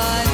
somebody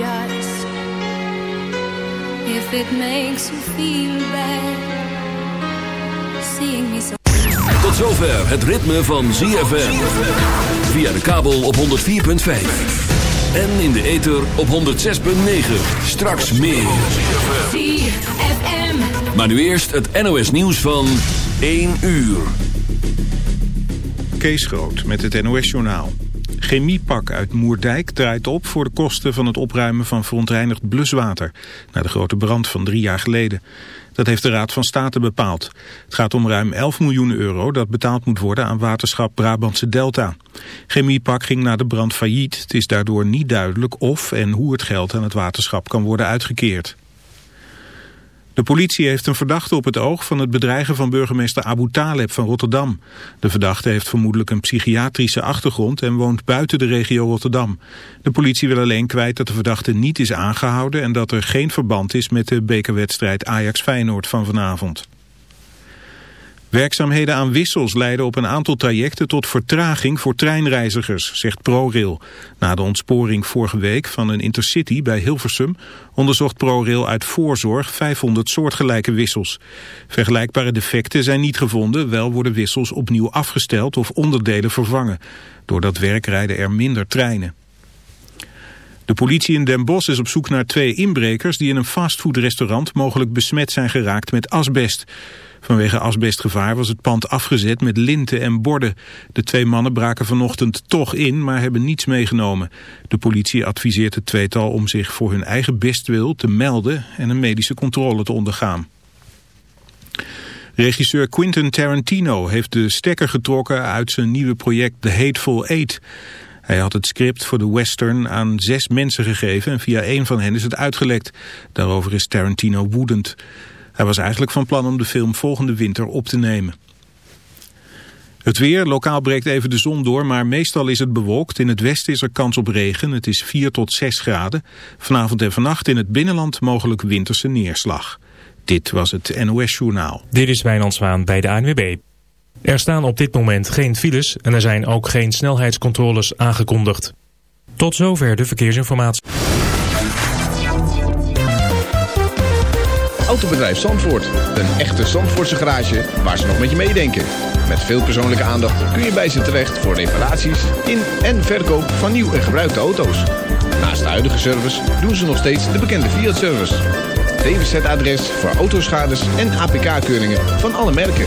apologize if it makes you feel bad. Seeing me so. Tot zover het ritme van ZFM. Via de kabel op 104.5. En in de ether op 106.9. Straks meer. ZFM. Maar nu eerst het NOS nieuws van 1 uur. Kees Groot met het NOS-journaal. Chemiepak uit Moerdijk draait op voor de kosten van het opruimen van verontreinigd bluswater... na de grote brand van drie jaar geleden. Dat heeft de Raad van State bepaald. Het gaat om ruim 11 miljoen euro dat betaald moet worden aan waterschap Brabantse Delta. Chemiepak ging na de brand failliet. Het is daardoor niet duidelijk of en hoe het geld aan het waterschap kan worden uitgekeerd. De politie heeft een verdachte op het oog van het bedreigen van burgemeester Abu Taleb van Rotterdam. De verdachte heeft vermoedelijk een psychiatrische achtergrond en woont buiten de regio Rotterdam. De politie wil alleen kwijt dat de verdachte niet is aangehouden en dat er geen verband is met de bekerwedstrijd Ajax-Feyenoord van vanavond. Werkzaamheden aan wissels leiden op een aantal trajecten tot vertraging voor treinreizigers, zegt ProRail. Na de ontsporing vorige week van een intercity bij Hilversum onderzocht ProRail uit voorzorg 500 soortgelijke wissels. Vergelijkbare defecten zijn niet gevonden, wel worden wissels opnieuw afgesteld of onderdelen vervangen. Door dat werk rijden er minder treinen. De politie in Den Bosch is op zoek naar twee inbrekers die in een fastfoodrestaurant mogelijk besmet zijn geraakt met asbest. Vanwege asbestgevaar was het pand afgezet met linten en borden. De twee mannen braken vanochtend toch in, maar hebben niets meegenomen. De politie adviseert het tweetal om zich voor hun eigen bestwil te melden en een medische controle te ondergaan. Regisseur Quentin Tarantino heeft de stekker getrokken uit zijn nieuwe project The Hateful Eight. Hij had het script voor de western aan zes mensen gegeven en via één van hen is het uitgelekt. Daarover is Tarantino woedend. Hij was eigenlijk van plan om de film volgende winter op te nemen. Het weer, lokaal breekt even de zon door, maar meestal is het bewolkt. In het westen is er kans op regen, het is 4 tot 6 graden. Vanavond en vannacht in het binnenland mogelijk winterse neerslag. Dit was het NOS Journaal. Dit is Wijnand Zwaan bij de ANWB. Er staan op dit moment geen files en er zijn ook geen snelheidscontroles aangekondigd. Tot zover de verkeersinformatie. Autobedrijf Zandvoort. Een echte Zandvoortse garage waar ze nog met je meedenken. Met veel persoonlijke aandacht kun je bij ze terecht voor reparaties in en verkoop van nieuw en gebruikte auto's. Naast de huidige service doen ze nog steeds de bekende Fiat-service. DWZ-adres voor autoschades en APK-keuringen van alle merken.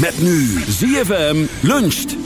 Met nu ZFM luncht.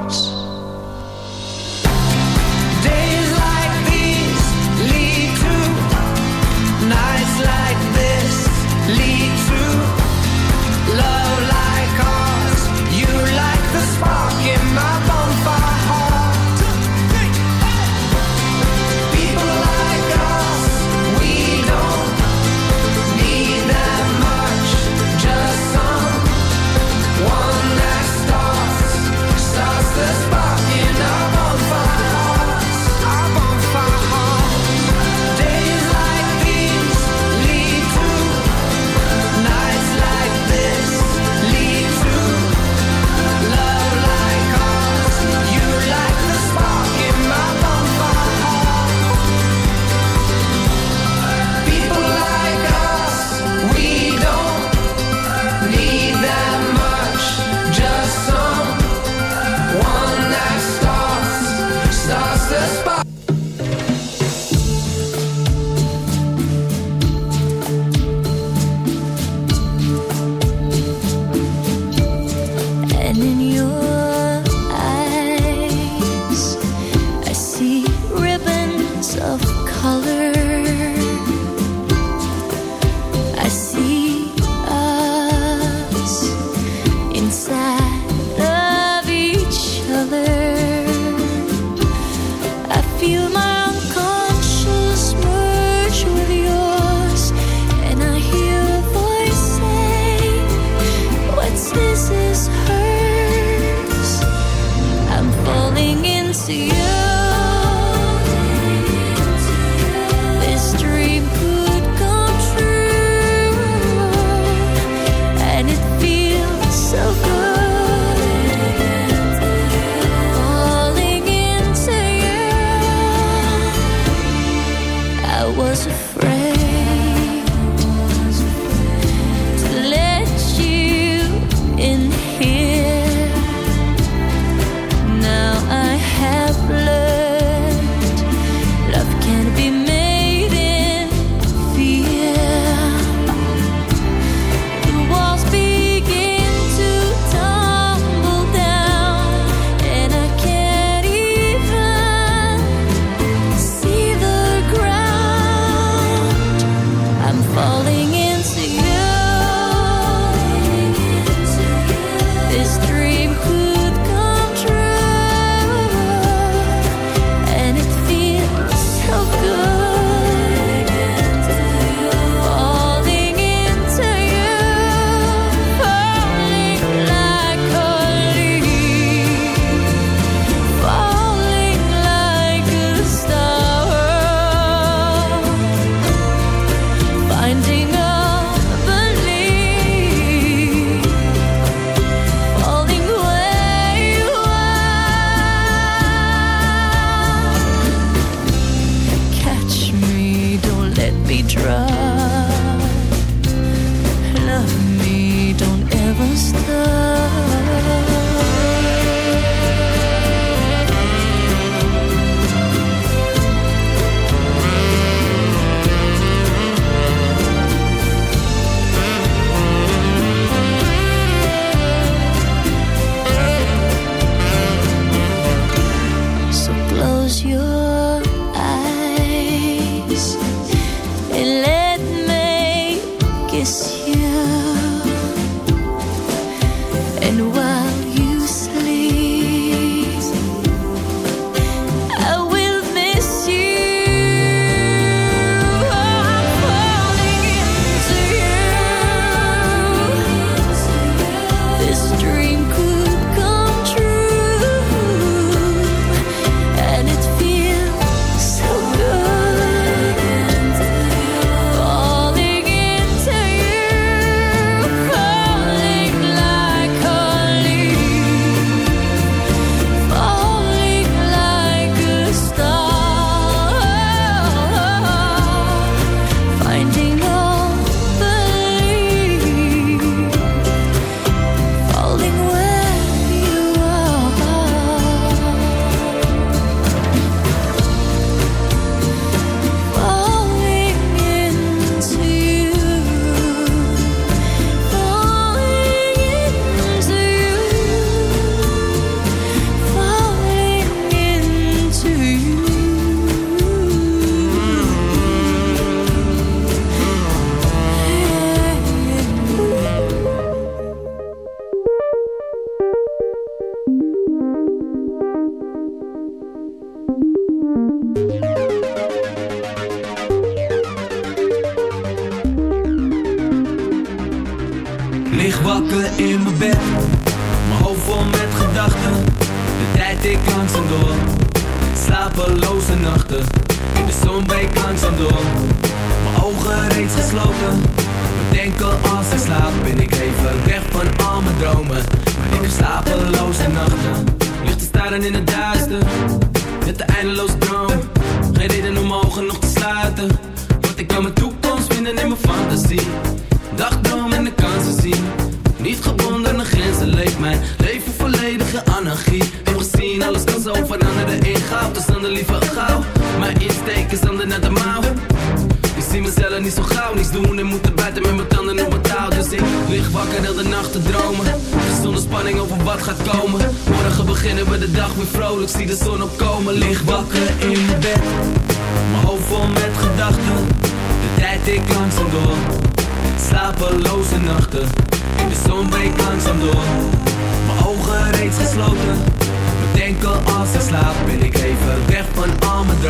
me.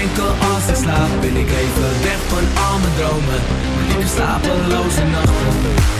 bedenken als ik slaap. Ben ik even weg van al mijn dromen, ik heb slapeloze nachten.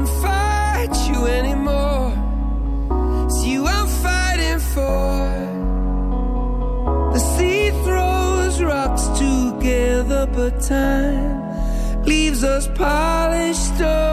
and fight you anymore. It's you I'm fighting for. The sea throws rocks together, but time leaves us polished. Up.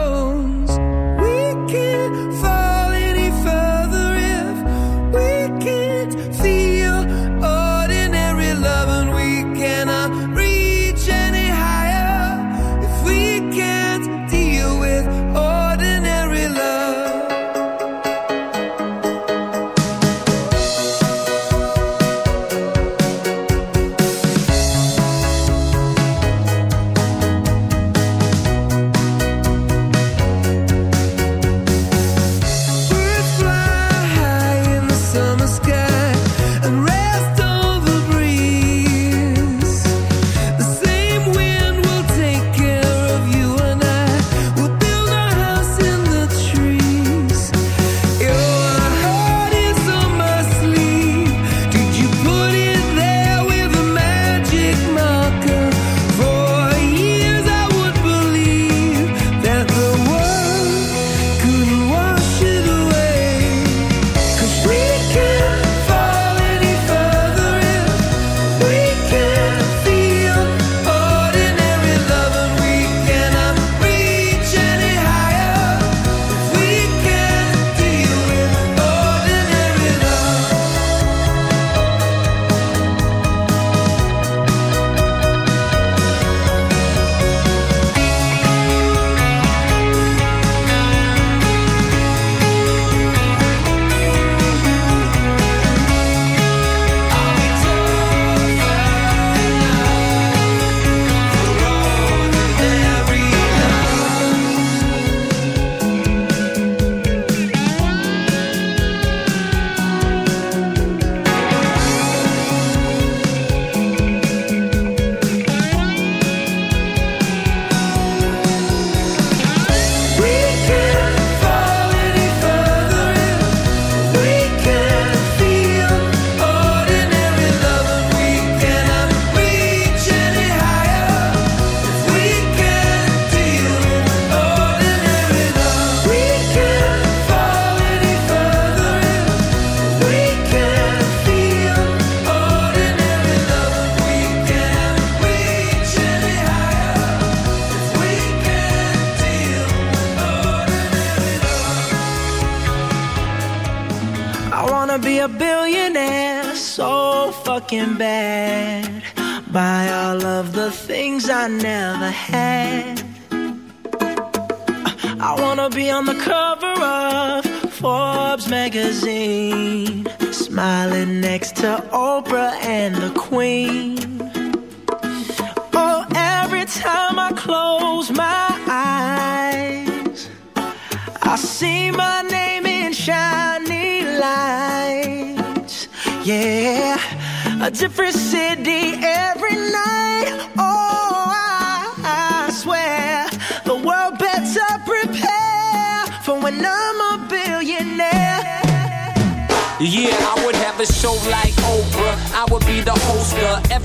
Show like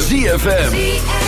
ZFM.